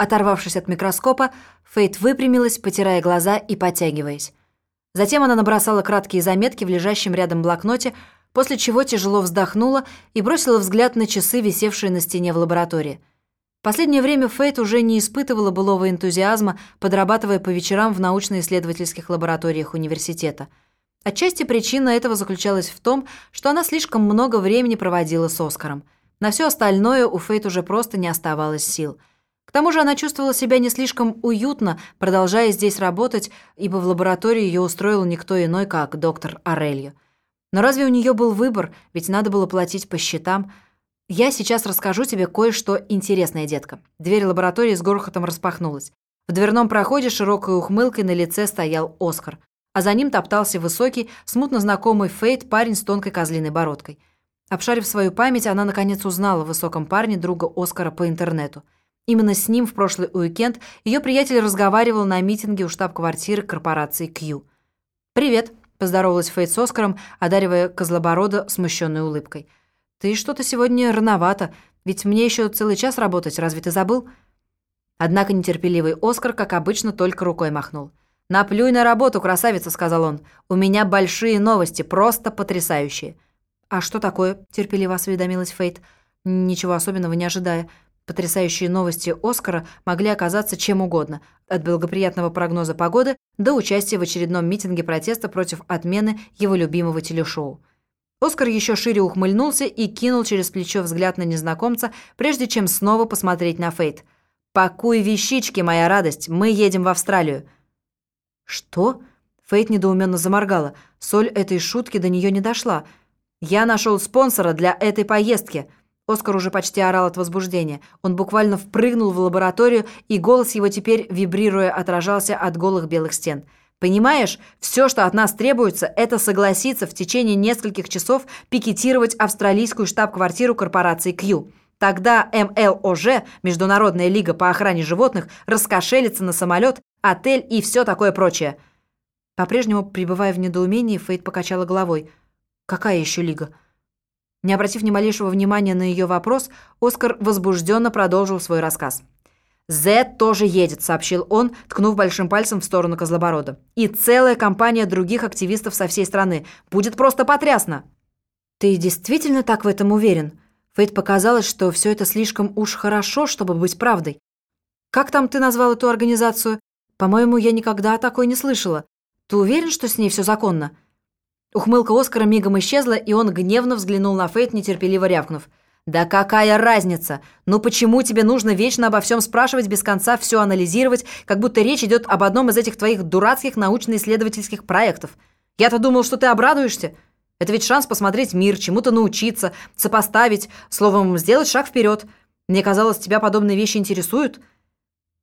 Оторвавшись от микроскопа, Фейт выпрямилась, потирая глаза и потягиваясь. Затем она набросала краткие заметки в лежащем рядом блокноте, после чего тяжело вздохнула и бросила взгляд на часы, висевшие на стене в лаборатории. Последнее время Фейт уже не испытывала былого энтузиазма, подрабатывая по вечерам в научно-исследовательских лабораториях университета. Отчасти причина этого заключалась в том, что она слишком много времени проводила с Оскаром. На все остальное у Фейт уже просто не оставалось сил – к тому же она чувствовала себя не слишком уютно, продолжая здесь работать, ибо в лаборатории ее устроил никто иной, как доктор Орельо. Но разве у нее был выбор, ведь надо было платить по счетам. Я сейчас расскажу тебе кое-что интересное, детка. Дверь лаборатории с грохотом распахнулась. В дверном проходе широкой ухмылкой на лице стоял Оскар, а за ним топтался высокий, смутно знакомый Фейт парень с тонкой козлиной бородкой. Обшарив свою память, она наконец узнала в высоком парне друга Оскара по интернету – Именно с ним в прошлый уикенд ее приятель разговаривал на митинге у штаб-квартиры корпорации Q. «Привет», – поздоровалась Фейт с Оскаром, одаривая Козлоборода смущенной улыбкой. «Ты что-то сегодня рановато, ведь мне еще целый час работать, разве ты забыл?» Однако нетерпеливый Оскар, как обычно, только рукой махнул. «Наплюй на работу, красавица», — сказал он. «У меня большие новости, просто потрясающие». «А что такое?» — терпеливо осведомилась Фейт, ничего особенного не ожидая. Потрясающие новости Оскара могли оказаться чем угодно, от благоприятного прогноза погоды до участия в очередном митинге протеста против отмены его любимого телешоу. Оскар еще шире ухмыльнулся и кинул через плечо взгляд на незнакомца, прежде чем снова посмотреть на Фейт. «Пакуй вещички, моя радость, мы едем в Австралию». «Что?» Фейт недоуменно заморгала. Соль этой шутки до нее не дошла. «Я нашел спонсора для этой поездки», Оскар уже почти орал от возбуждения. Он буквально впрыгнул в лабораторию, и голос его теперь, вибрируя, отражался от голых белых стен. «Понимаешь, все, что от нас требуется, это согласиться в течение нескольких часов пикетировать австралийскую штаб-квартиру корпорации Q. Тогда МЛОЖ, Международная лига по охране животных, раскошелится на самолет, отель и все такое прочее». По-прежнему, пребывая в недоумении, Фейт покачала головой. «Какая еще лига?» Не обратив ни малейшего внимания на ее вопрос, Оскар возбужденно продолжил свой рассказ. «Зет тоже едет», — сообщил он, ткнув большим пальцем в сторону Козлоборода. «И целая компания других активистов со всей страны. Будет просто потрясно!» «Ты действительно так в этом уверен?» Фейт показалось, что все это слишком уж хорошо, чтобы быть правдой. «Как там ты назвал эту организацию? По-моему, я никогда о такой не слышала. Ты уверен, что с ней все законно?» Ухмылка Оскара мигом исчезла, и он гневно взглянул на Фейт, нетерпеливо рявкнув. «Да какая разница? Ну почему тебе нужно вечно обо всем спрашивать, без конца все анализировать, как будто речь идет об одном из этих твоих дурацких научно-исследовательских проектов? Я-то думал, что ты обрадуешься. Это ведь шанс посмотреть мир, чему-то научиться, сопоставить, словом, сделать шаг вперед. Мне казалось, тебя подобные вещи интересуют».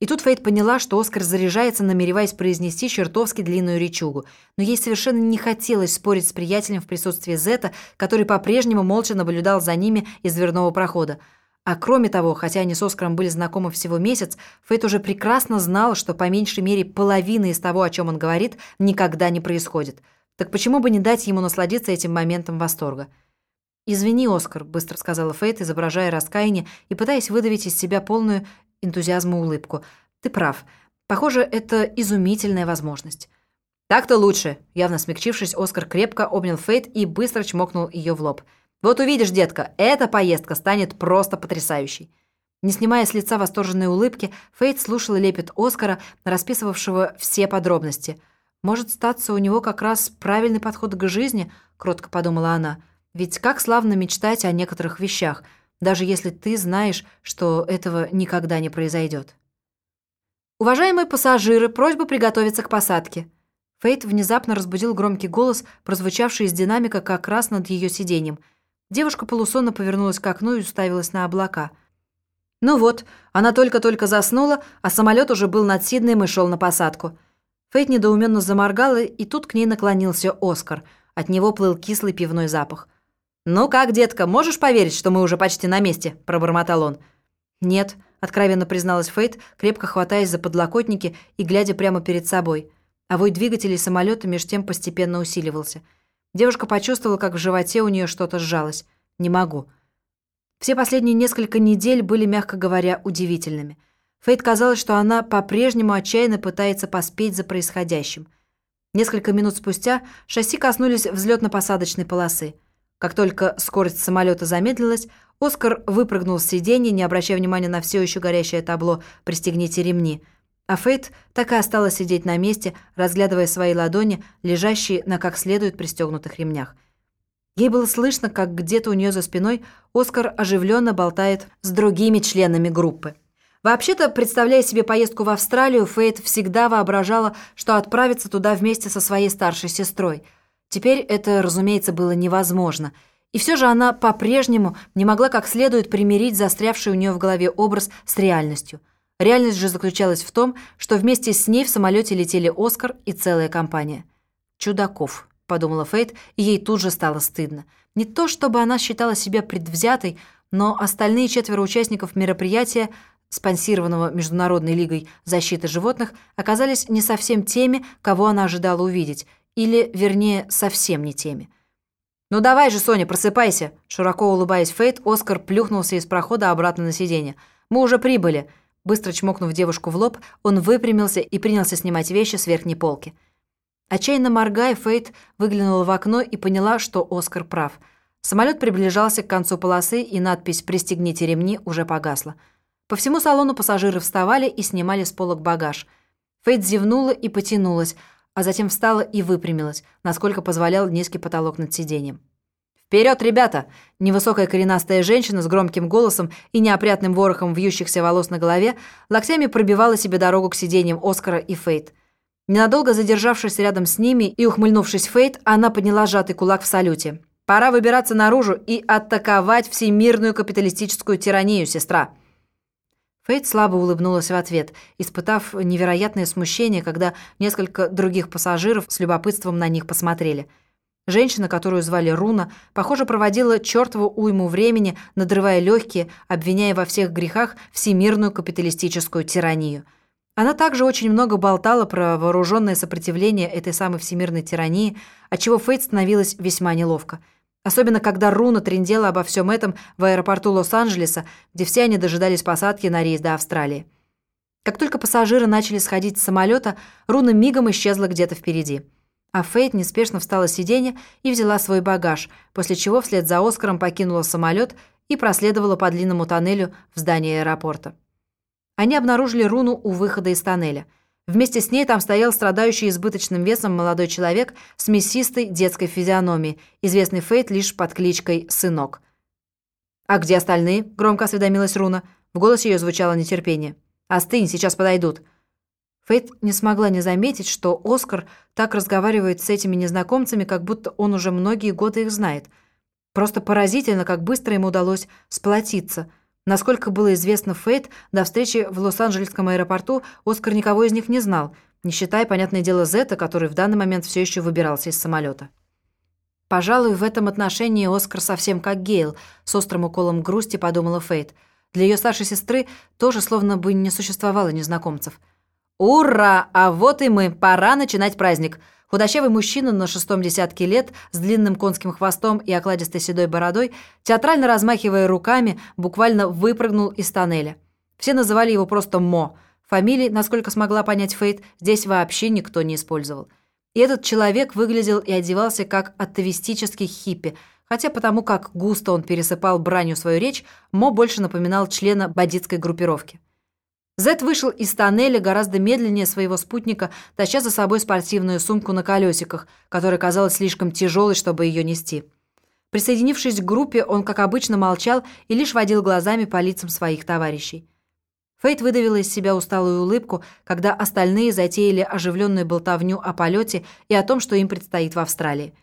И тут Фейт поняла, что Оскар заряжается, намереваясь произнести чертовски длинную речугу. Но ей совершенно не хотелось спорить с приятелем в присутствии Зета, который по-прежнему молча наблюдал за ними из дверного прохода. А кроме того, хотя они с Оскаром были знакомы всего месяц, Фейт уже прекрасно знал, что по меньшей мере половина из того, о чем он говорит, никогда не происходит. Так почему бы не дать ему насладиться этим моментом восторга? «Извини, Оскар», — быстро сказала Фейт, изображая раскаяние и пытаясь выдавить из себя полную энтузиазма улыбку. «Ты прав. Похоже, это изумительная возможность». «Так-то лучше», — явно смягчившись, Оскар крепко обнял Фейт и быстро чмокнул ее в лоб. «Вот увидишь, детка, эта поездка станет просто потрясающей». Не снимая с лица восторженной улыбки, Фейт слушала лепет Оскара, расписывавшего все подробности. «Может, статься у него как раз правильный подход к жизни?» — кротко подумала она. «Ведь как славно мечтать о некоторых вещах — даже если ты знаешь, что этого никогда не произойдет. «Уважаемые пассажиры, просьба приготовиться к посадке». Фейт внезапно разбудил громкий голос, прозвучавший из динамика как раз над ее сиденьем. Девушка полусонно повернулась к окну и уставилась на облака. Ну вот, она только-только заснула, а самолет уже был над Сиднеем и шел на посадку. Фейт недоуменно заморгала, и тут к ней наклонился Оскар. От него плыл кислый пивной запах. «Ну как, детка, можешь поверить, что мы уже почти на месте?» – пробормотал он. «Нет», – откровенно призналась Фейт, крепко хватаясь за подлокотники и глядя прямо перед собой. А вой двигателей самолета меж тем постепенно усиливался. Девушка почувствовала, как в животе у нее что-то сжалось. «Не могу». Все последние несколько недель были, мягко говоря, удивительными. Фейт казалось, что она по-прежнему отчаянно пытается поспеть за происходящим. Несколько минут спустя шасси коснулись взлетно-посадочной полосы. Как только скорость самолета замедлилась, Оскар выпрыгнул с сиденья, не обращая внимания на все еще горящее табло «Пристегните ремни», а Фейт так и осталась сидеть на месте, разглядывая свои ладони, лежащие на как следует пристегнутых ремнях. Ей было слышно, как где-то у нее за спиной Оскар оживленно болтает с другими членами группы. Вообще-то, представляя себе поездку в Австралию, Фейт всегда воображала, что отправится туда вместе со своей старшей сестрой. Теперь это, разумеется, было невозможно. И все же она по-прежнему не могла как следует примирить застрявший у нее в голове образ с реальностью – Реальность же заключалась в том, что вместе с ней в самолете летели Оскар и целая компания. «Чудаков», — подумала Фейт, и ей тут же стало стыдно. Не то чтобы она считала себя предвзятой, но остальные четверо участников мероприятия, спонсированного Международной лигой защиты животных, оказались не совсем теми, кого она ожидала увидеть, или, вернее, совсем не теми. «Ну давай же, Соня, просыпайся!» Широко улыбаясь Фейт, Оскар плюхнулся из прохода обратно на сиденье. «Мы уже прибыли!» Быстро чмокнув девушку в лоб, он выпрямился и принялся снимать вещи с верхней полки. Отчаянно моргая, Фейт выглянула в окно и поняла, что Оскар прав. Самолет приближался к концу полосы, и надпись «Пристегните ремни» уже погасла. По всему салону пассажиры вставали и снимали с полок багаж. Фейт зевнула и потянулась, а затем встала и выпрямилась, насколько позволял низкий потолок над сиденьем. «Вперед, ребята!» Невысокая коренастая женщина с громким голосом и неопрятным ворохом вьющихся волос на голове локтями пробивала себе дорогу к сиденьям Оскара и Фейт. Ненадолго задержавшись рядом с ними и ухмыльнувшись Фейт, она подняла сжатый кулак в салюте. «Пора выбираться наружу и атаковать всемирную капиталистическую тиранию, сестра!» Фейт слабо улыбнулась в ответ, испытав невероятное смущение, когда несколько других пассажиров с любопытством на них посмотрели – Женщина, которую звали Руна, похоже, проводила чертову уйму времени, надрывая легкие, обвиняя во всех грехах всемирную капиталистическую тиранию. Она также очень много болтала про вооруженное сопротивление этой самой всемирной тирании, отчего Фейт становилась весьма неловко. Особенно, когда Руна трендела обо всем этом в аэропорту Лос-Анджелеса, где все они дожидались посадки на рейс до Австралии. Как только пассажиры начали сходить с самолета, Руна мигом исчезла где-то впереди а Фейт неспешно встала с сиденья и взяла свой багаж, после чего вслед за Оскаром покинула самолет и проследовала по длинному тоннелю в здание аэропорта. Они обнаружили руну у выхода из тоннеля. Вместе с ней там стоял страдающий избыточным весом молодой человек с мясистой детской физиономией, известный Фейт лишь под кличкой «Сынок». «А где остальные?» – громко осведомилась Руна. В голосе ее звучало нетерпение. «Остынь, сейчас подойдут». Фейт не смогла не заметить, что Оскар так разговаривает с этими незнакомцами, как будто он уже многие годы их знает. Просто поразительно, как быстро ему удалось сплотиться. Насколько было известно Фейт, до встречи в Лос-Анджелесском аэропорту Оскар никого из них не знал, не считая, понятное дело, Зета, который в данный момент все еще выбирался из самолета. Пожалуй, в этом отношении Оскар совсем как Гейл, с острым уколом грусти подумала Фейт. Для ее старшей сестры тоже словно бы не существовало незнакомцев – «Ура! А вот и мы! Пора начинать праздник!» Худощавый мужчина на шестом десятке лет с длинным конским хвостом и окладистой седой бородой, театрально размахивая руками, буквально выпрыгнул из тоннеля. Все называли его просто Мо. Фамилии, насколько смогла понять Фейт, здесь вообще никто не использовал. И этот человек выглядел и одевался как атовистический хиппи, хотя потому как густо он пересыпал бранью свою речь, Мо больше напоминал члена бандитской группировки. Зет вышел из тоннеля гораздо медленнее своего спутника, таща за собой спортивную сумку на колесиках, которая казалась слишком тяжелой, чтобы ее нести. Присоединившись к группе, он, как обычно, молчал и лишь водил глазами по лицам своих товарищей. Фейт выдавила из себя усталую улыбку, когда остальные затеяли оживленную болтовню о полете и о том, что им предстоит в Австралии.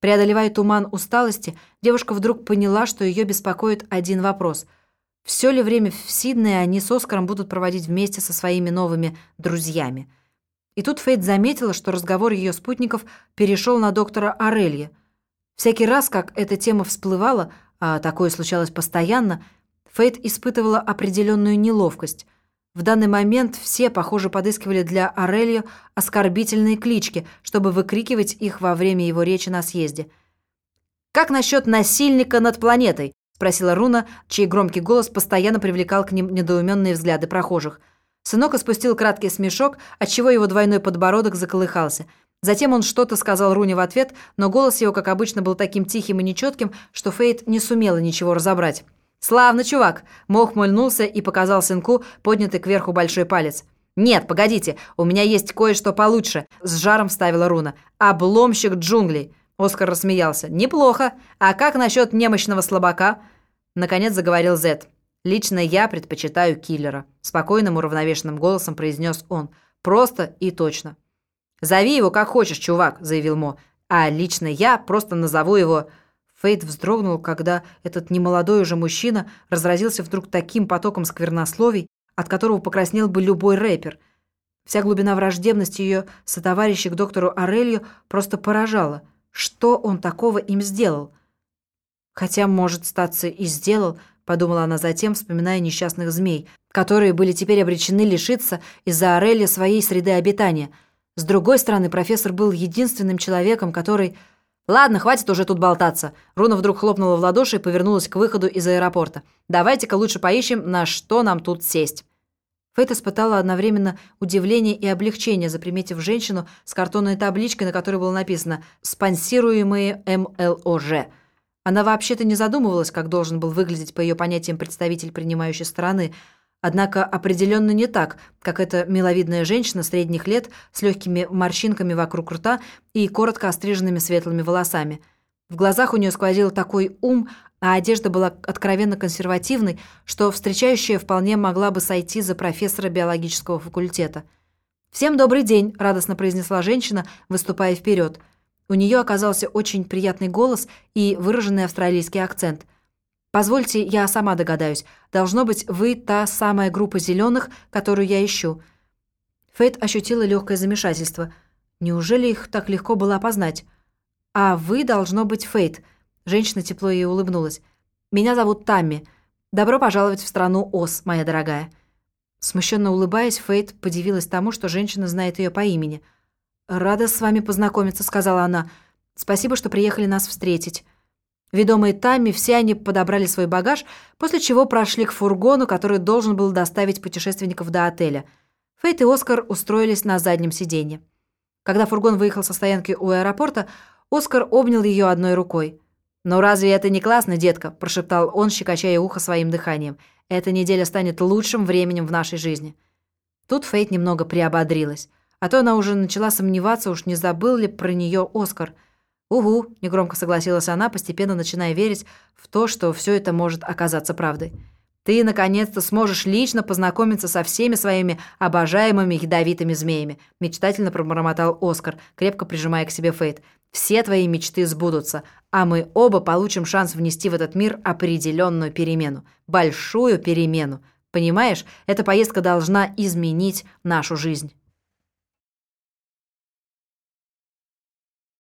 Преодолевая туман усталости, девушка вдруг поняла, что ее беспокоит один вопрос – все ли время в Сиднее они с Оскаром будут проводить вместе со своими новыми друзьями? И тут Фейт заметила, что разговор ее спутников перешел на доктора Орелья. Всякий раз, как эта тема всплывала, а такое случалось постоянно, Фейт испытывала определенную неловкость. В данный момент все, похоже, подыскивали для Орелья оскорбительные клички, чтобы выкрикивать их во время его речи на съезде. «Как насчет насильника над планетой?» Спросила Руна, чей громкий голос постоянно привлекал к ним недоуменные взгляды прохожих. Сынок испустил краткий смешок, отчего его двойной подбородок заколыхался. Затем он что-то сказал Руне в ответ, но голос его, как обычно, был таким тихим и нечетким, что Фейт не сумела ничего разобрать. «Славно, чувак!» Мох мольнулся и показал сынку поднятый кверху большой палец. «Нет, погодите, у меня есть кое-что получше», — с жаром вставила Руна. «Обломщик джунглей». Оскар рассмеялся. «Неплохо. А как насчет немощного слабака?» Наконец заговорил Зет. «Лично я предпочитаю киллера», — спокойным уравновешенным голосом произнес он. «Просто и точно». «Зови его как хочешь, чувак», — заявил Мо. «А лично я просто назову его...» Фейт вздрогнул, когда этот немолодой уже мужчина разразился вдруг таким потоком сквернословий, от которого покраснел бы любой рэпер. Вся глубина враждебности ее сотоварища к доктору Орелью просто поражала. Что он такого им сделал? Хотя, может, статься и сделал, подумала она затем, вспоминая несчастных змей, которые были теперь обречены лишиться из-за Орелия своей среды обитания. С другой стороны, профессор был единственным человеком, который «Ладно, хватит уже тут болтаться». Руна вдруг хлопнула в ладоши и повернулась к выходу из аэропорта. «Давайте-ка лучше поищем, на что нам тут сесть». Фейт испытала одновременно удивление и облегчение, заприметив женщину с картонной табличкой, на которой было написано «Спонсируемые МЛОЖ». Она вообще-то не задумывалась, как должен был выглядеть по ее понятиям представитель принимающей стороны – Однако определенно не так, как эта миловидная женщина средних лет с легкими морщинками вокруг рта и коротко остриженными светлыми волосами. В глазах у нее сквозил такой ум, а одежда была откровенно консервативной, что встречающая вполне могла бы сойти за профессора биологического факультета. «Всем добрый день», — радостно произнесла женщина, выступая вперед. У нее оказался очень приятный голос и выраженный австралийский акцент — Позвольте, я сама догадаюсь. Должно быть, вы та самая группа зеленых, которую я ищу». Фейт ощутила легкое замешательство. Неужели их так легко было опознать? «А вы, должно быть, Фейт». Женщина тепло ей улыбнулась. «Меня зовут Тамми. Добро пожаловать в страну Ос, моя дорогая». Смущенно улыбаясь, Фейт подивилась тому, что женщина знает ее по имени. «Рада с вами познакомиться», — сказала она. «Спасибо, что приехали нас встретить». Ведомые Тамми, все они подобрали свой багаж, после чего прошли к фургону, который должен был доставить путешественников до отеля. Фейт и Оскар устроились на заднем сиденье. Когда фургон выехал со стоянки у аэропорта, Оскар обнял ее одной рукой. «Но разве это не классно, детка?» – прошептал он, щекочая ухо своим дыханием. «Эта неделя станет лучшим временем в нашей жизни». Тут Фейт немного приободрилась. А то она уже начала сомневаться, уж не забыл ли про нее Оскар – «Угу», — негромко согласилась она, постепенно начиная верить в то, что все это может оказаться правдой. «Ты, наконец-то, сможешь лично познакомиться со всеми своими обожаемыми ядовитыми змеями», — мечтательно пробормотал Оскар, крепко прижимая к себе Фейт. «Все твои мечты сбудутся, а мы оба получим шанс внести в этот мир определенную перемену. Большую перемену. Понимаешь, эта поездка должна изменить нашу жизнь».